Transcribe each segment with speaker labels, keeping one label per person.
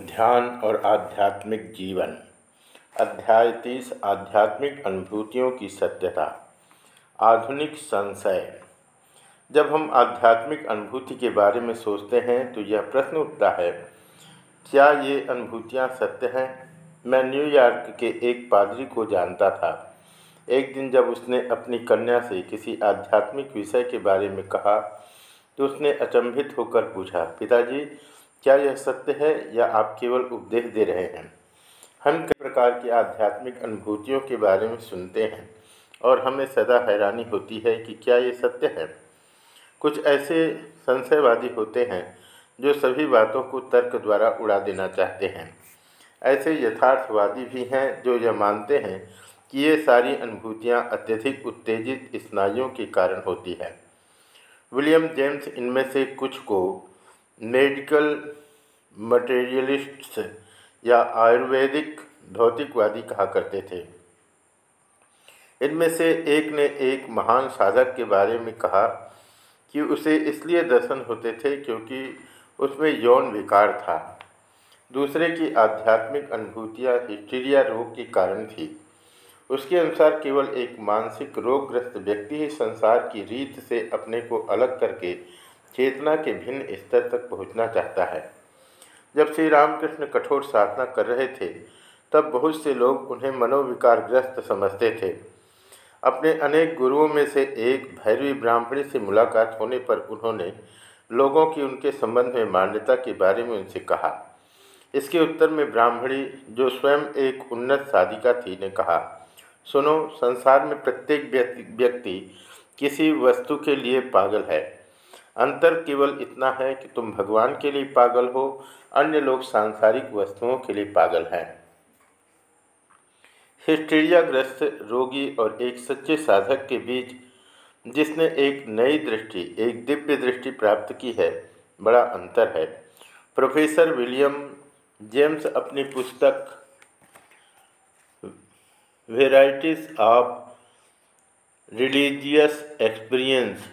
Speaker 1: ध्यान और आध्यात्मिक जीवन। अध्याय तीस, आध्यात्मिक अनुभूतियों की सत्यता। आधुनिक संशय। जब हम आध्यात्मिक अनुभूति के बारे में सोचते हैं तो यह प्रश्न उठता है, क्या ये अनुभूतियाँ सत्य हैं? मैं न्यूयॉर्क के एक पादरी को जानता था। एक दिन जब उसने अपनी कन्या से किसी आध्यात्मिक विषय के बारे में कहा तो उसने अचंभित होकर पूछा, पिताजी क्या यह सत्य है या आप केवल उपदेश दे रहे हैं? हम कई प्रकार की आध्यात्मिक अनुभूतियों के बारे में सुनते हैं और हमें सदा हैरानी होती है कि क्या ये सत्य है। कुछ ऐसे संशयवादी होते हैं जो सभी बातों को तर्क द्वारा उड़ा देना चाहते हैं। ऐसे यथार्थवादी भी हैं जो यह मानते हैं कि ये सारी अनुभूतियाँ अत्यधिक उत्तेजित स्नायुओं के कारण होती है। विलियम जेम्स इनमें से कुछ को मेडिकल मटेरियलिस्ट्स या आयुर्वेदिक भौतिकवादी कहा करते थे। इनमें से एक ने एक महान साधक के बारे में कहा कि उसे इसलिए दर्शन होते थे क्योंकि उसमें यौन विकार था। दूसरे की आध्यात्मिक अनुभूतियाँ हिस्टीरिया रोग के कारण थी। उसके अनुसार केवल एक मानसिक रोगग्रस्त व्यक्ति ही संसार की रीत से अपने को अलग करके चेतना के भिन्न स्तर तक पहुँचना चाहता है। जब श्री रामकृष्ण कठोर साधना कर रहे थे, तब बहुत से लोग उन्हें मनोविकारग्रस्त समझते थे। अपने अनेक गुरुओं में से एक भैरवी ब्राह्मणी से मुलाकात होने पर उन्होंने लोगों की उनके संबंध में मान्यता के बारे में उनसे कहा। इसके उत्तर में ब्राह्मणी, जो स्वयं एक उन्नत साधिका थी, ने कहा, सुनो, संसार में प्रत्येक व्यक्ति किसी वस्तु के लिए पागल है। अंतर केवल इतना है कि तुम भगवान के लिए पागल हो, अन्य लोग सांसारिक वस्तुओं के लिए पागल हैं। हिस्टीरियाग्रस्त रोगी और एक सच्चे साधक के बीच, जिसने एक नई दृष्टि, एक दिव्य दृष्टि प्राप्त की है, बड़ा अंतर है। प्रोफेसर विलियम जेम्स अपनी पुस्तक, वेराइटीज ऑफ़ रिलीजियस एक्सपीरियंस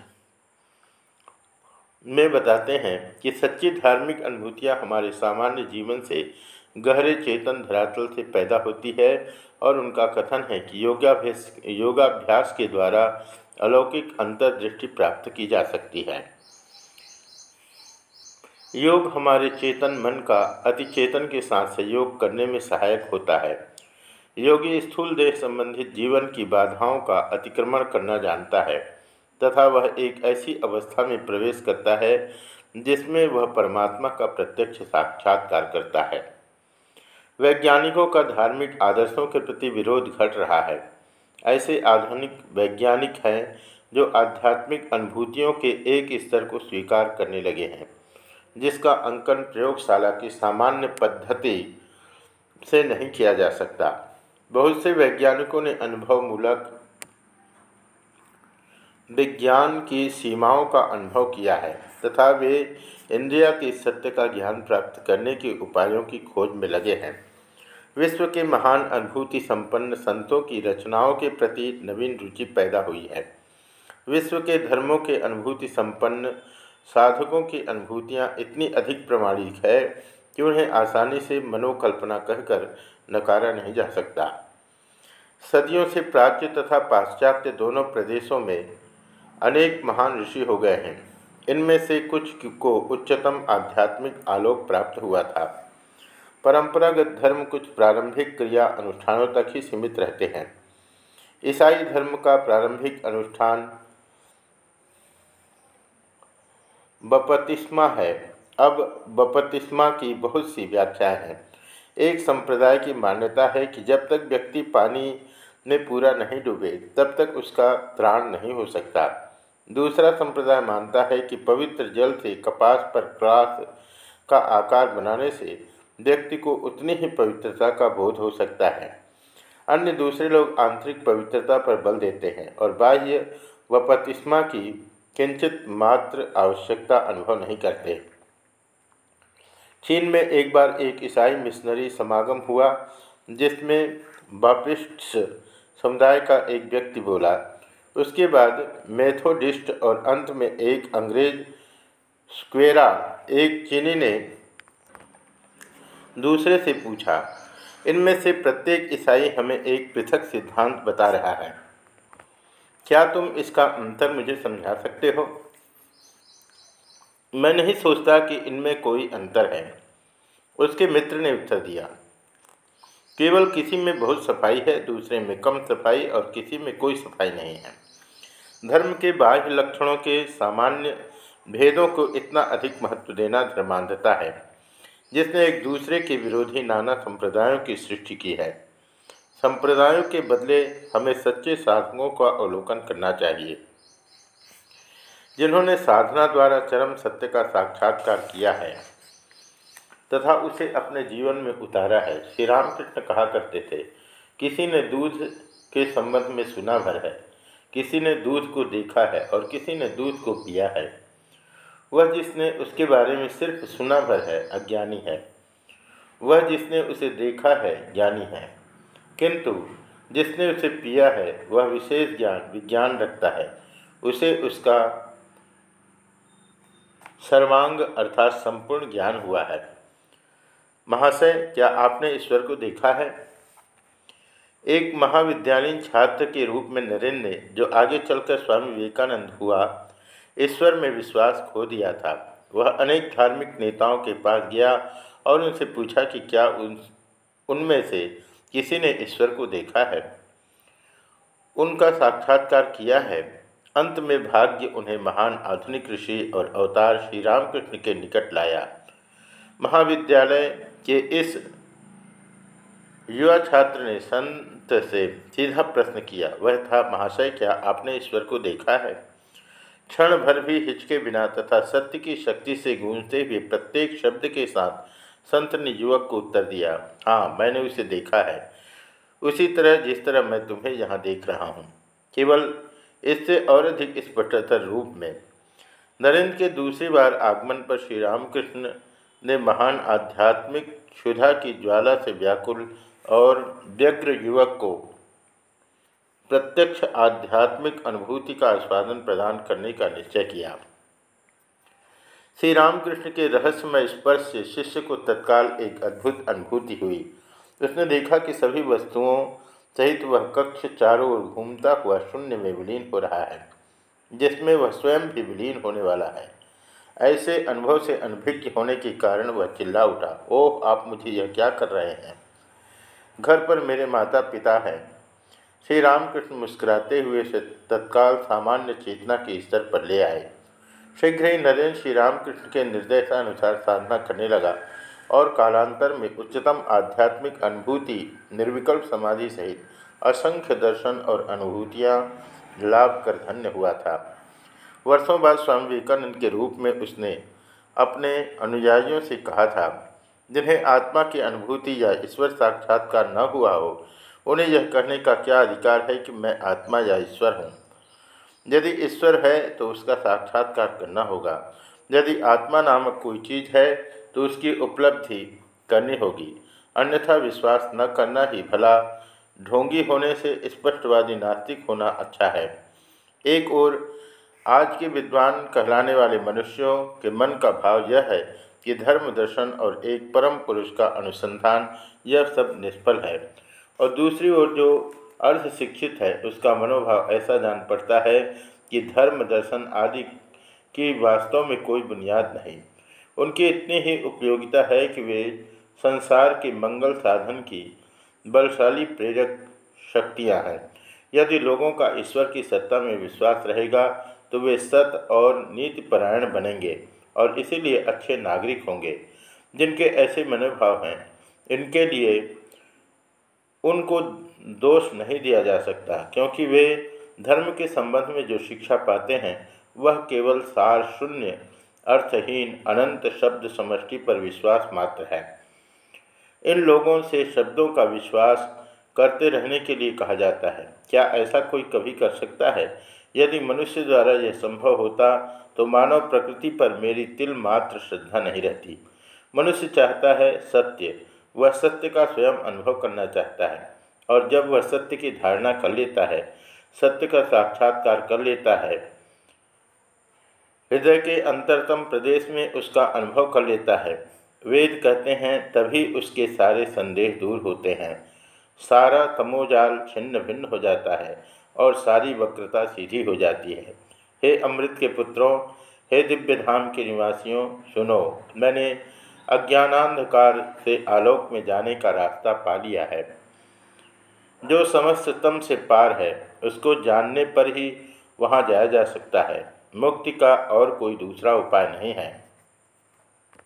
Speaker 1: में बताते हैं कि सच्ची धार्मिक अनुभूतियाँ हमारे सामान्य जीवन से गहरे चेतन धरातल से पैदा होती है और उनका कथन है कि योगाभ्यास योगाभ्यास के द्वारा अलौकिक अंतर्दृष्टि प्राप्त की जा सकती है। योग हमारे चेतन मन का अति चेतन के साथ सहयोग करने में सहायक होता है। योगी स्थूल देह संबंधित जीवन की बाधाओं का अतिक्रमण करना जानता है। तथा वह एक ऐसी अवस्था में प्रवेश करता है, जिसमें वह परमात्मा का प्रत्यक्ष साक्षात्कार करता है। वैज्ञानिकों का धार्मिक आदर्शों के प्रति विरोध घट रहा है। ऐसे आधुनिक वैज्ञानिक हैं, जो आध्यात्मिक अनुभूतियों के एक स्तर को स्वीकार करने लगे हैं, जिसका अंकन प्रयोगशाला की सामान्य पद्धति से नहीं किया जा सकता। बहुत से वैज्ञानिकों ने अनुभवमूलक विज्ञान की सीमाओं का अनुभव किया है तथा वे इंद्रिया के सत्य का ज्ञान प्राप्त करने के उपायों की खोज में लगे हैं। विश्व के महान अनुभूति संपन्न संतों की रचनाओं के प्रति नवीन रुचि पैदा हुई है। विश्व के धर्मों के अनुभूति संपन्न साधकों की अनुभूतियाँ इतनी अधिक प्रमाणिक है कि उन्हें आसानी से मनोकल्पना कहकर नकारा नहीं जा सकता। सदियों से प्राच्य तथा पाश्चात्य दोनों प्रदेशों में अनेक महान ऋषि हो गए हैं। इनमें से कुछ को उच्चतम आध्यात्मिक आलोक प्राप्त हुआ था। परंपरागत धर्म कुछ प्रारंभिक क्रिया अनुष्ठानों तक ही सीमित रहते हैं। ईसाई धर्म का प्रारंभिक अनुष्ठान बपतिस्मा है। अब बपतिस्मा की बहुत सी व्याख्याएँ हैं। एक संप्रदाय की मान्यता है कि जब तक व्यक्ति पानी में पूरा नहीं डूबे, तब तक उसका त्राण नहीं हो सकता। दूसरा संप्रदाय मानता है कि पवित्र जल से कपास पर क्रास का आकार बनाने से व्यक्ति को उतनी ही पवित्रता का बोध हो सकता है। अन्य दूसरे लोग आंतरिक पवित्रता पर बल देते हैं और बाह्य व प्रतिष्मा की किंचित मात्र आवश्यकता अनुभव नहीं करते। चीन में एक बार एक ईसाई मिशनरी समागम हुआ, जिसमें बापिस्ट समुदाय का एक व्यक्ति बोला उसके बाद मेथोडिस्ट और अंत में एक अंग्रेज़ स्क्वेरा, एक चीनी ने दूसरे से पूछा, इनमें से प्रत्येक ईसाई हमें एक पृथक सिद्धांत बता रहा है। क्या तुम इसका अंतर मुझे समझा सकते हो? मैं नहीं सोचता कि इनमें कोई अंतर है, उसके मित्र ने उत्तर दिया। केवल किसी में बहुत सफ़ाई है, दूसरे में कम सफ़ाई और किसी में कोई सफ़ाई नहीं है। धर्म के बाह्य लक्षणों के सामान्य भेदों को इतना अधिक महत्व देना धर्मांधता है, जिसने एक दूसरे के विरोधी नाना संप्रदायों की सृष्टि की है। संप्रदायों के बदले हमें सच्चे साधकों का अवलोकन करना चाहिए। जिन्होंने साधना द्वारा चरम सत्य का साक्षात्कार किया है, तथा उसे अपने जीवन में उतारा है। श्री रामकृष्ण कहा करते थे, किसी ने दूध के संबंध में सुना भर है। किसी ने दूध को देखा है और किसी ने दूध को पिया है। वह जिसने उसके बारे में सिर्फ़ सुना भर है, अज्ञानी है। वह जिसने उसे देखा है, ज्ञानी है। किंतु जिसने उसे पिया है, वह विशेष ज्ञान, विज्ञान रखता है। उसे उसका सर्वांग अर्थात संपूर्ण ज्ञान हुआ है। महाशय, क्या आपने ईश्वर को देखा है? एक महाविद्यालयीन छात्र के रूप में नरेंद्र ने, जो आगे चलकर स्वामी विवेकानंद हुआ, ईश्वर में विश्वास खो दिया था। वह अनेक धार्मिक नेताओं के पास गया और उनसे पूछा कि क्या उन, उनमें से किसी ने ईश्वर को देखा है? उनका साक्षात्कार किया है। अंत में भाग्य उन्हें महान आधुनिक ऋषि और अवतार श्री रामकृष्ण के निकट लाया। महाविद्यालय के इस युवा छात्र ने संत से सीधा प्रश्न किया, वह था, महाशय, क्या आपने ईश्वर को देखा है? क्षण भर भी हिचके बिना तथा सत्य की शक्ति से गूंजते हुए प्रत्येक शब्द के साथ संत ने युवक को उत्तर दिया हाँ मैंने उसे देखा है। उसी तरह जिस तरह मैं तुम्हें यहाँ देख रहा हूँ। केवल इससे और अधिक स्पष्टतर रूप में, नरेंद्र के दूसरी बार आगमन पर श्री रामकृष्ण ने महान आध्यात्मिक क्षुधा की ज्वाला से व्याकुल और व्यग्र युवक को प्रत्यक्ष आध्यात्मिक अनुभूति का आस्वादन प्रदान करने का निश्चय किया। श्री रामकृष्ण के रहस्यमय स्पर्श से शिष्य को तत्काल एक अद्भुत अनुभूति हुई। उसने देखा कि सभी वस्तुओं सहित वह कक्ष चारों ओर घूमता हुआ शून्य में विलीन हो रहा है, जिसमें वह स्वयं भी विलीन होने वाला है। ऐसे अनुभव से अनभिज्ञ होने के कारण वह चिल्ला उठा, ओह, आप मुझे यह क्या कर रहे हैं? घर पर मेरे माता पिता हैं। श्री रामकृष्ण मुस्कुराते हुए से तत्काल सामान्य चेतना के स्तर पर ले आए। शीघ्र ही नरेंद्र श्री रामकृष्ण के निर्देशानुसार साधना करने लगा और कालांतर में उच्चतम आध्यात्मिक अनुभूति, निर्विकल्प समाधि सहित असंख्य दर्शन और अनुभूतियाँ लाभ कर धन्य हुआ था। वर्षों बाद स्वामी विवेकानंद के रूप में उसने अपने अनुयायियों से कहा था जिन्हें आत्मा की अनुभूति या ईश्वर साक्षात्कार न हुआ हो, उन्हें यह कहने का क्या अधिकार है कि मैं आत्मा या ईश्वर हूँ? यदि ईश्वर है तो उसका साक्षात्कार करना होगा। यदि आत्मा नामक कोई चीज़ है तो उसकी उपलब्धि करनी होगी। अन्यथा विश्वास न करना ही भला। ढोंगी होने से स्पष्टवादी नास्तिक होना अच्छा है। एक और आज के विद्वान कहलाने वाले मनुष्यों के मन का भाव यह है कि धर्म दर्शन और एक परम पुरुष का अनुसंधान यह सब निष्फल है। और दूसरी ओर जो अर्ध शिक्षित है, उसका मनोभाव ऐसा जान पड़ता है कि धर्म दर्शन आदि की वास्तव में कोई बुनियाद नहीं। उनकी इतनी ही उपयोगिता है कि वे संसार के मंगल साधन की बलशाली प्रेरक शक्तियाँ हैं। यदि लोगों का ईश्वर की सत्ता में विश्वास रहेगा तो वे सत और नीतिपरायण बनेंगे। और इसीलिए अच्छे नागरिक होंगे, जिनके ऐसे मनोभाव हैं, इनके लिए उनको दोष नहीं दिया जा सकता, क्योंकि वे धर्म के संबंध में जो शिक्षा पाते हैं, वह केवल सार शून्य अर्थहीन अनंत शब्द समष्टि पर विश्वास मात्र है। इन लोगों से शब्दों का विश्वास करते रहने के लिए कहा जाता है। क्या ऐसा कोई कभी कर सकता है? यदि मनुष्य द्वारा यह संभव होता तो मानव प्रकृति पर मेरी तिल मात्र श्रद्धा नहीं रहती। मनुष्य चाहता है सत्य। वह सत्य का स्वयं अनुभव करना चाहता है, और जब वह सत्य की धारणा कर लेता है, सत्य का साक्षात्कार कर लेता है, हृदय के अंतरतम प्रदेश में उसका अनुभव कर लेता है। वेद कहते हैं, तभी उसके सारे संदेह दूर होते हैं। सारा तमोजाल छिन्न भिन्न हो जाता है। और सारी वक्रता सीधी हो जाती है। हे अमृत के पुत्रों, हे दिव्य धाम के निवासियों, सुनो, मैंने अज्ञानांधकार से आलोक में जाने का रास्ता पा लिया है। जो समस्त तम से पार है, उसको जानने पर ही वहाँ जाया जा सकता है। मुक्ति का और कोई दूसरा उपाय नहीं है।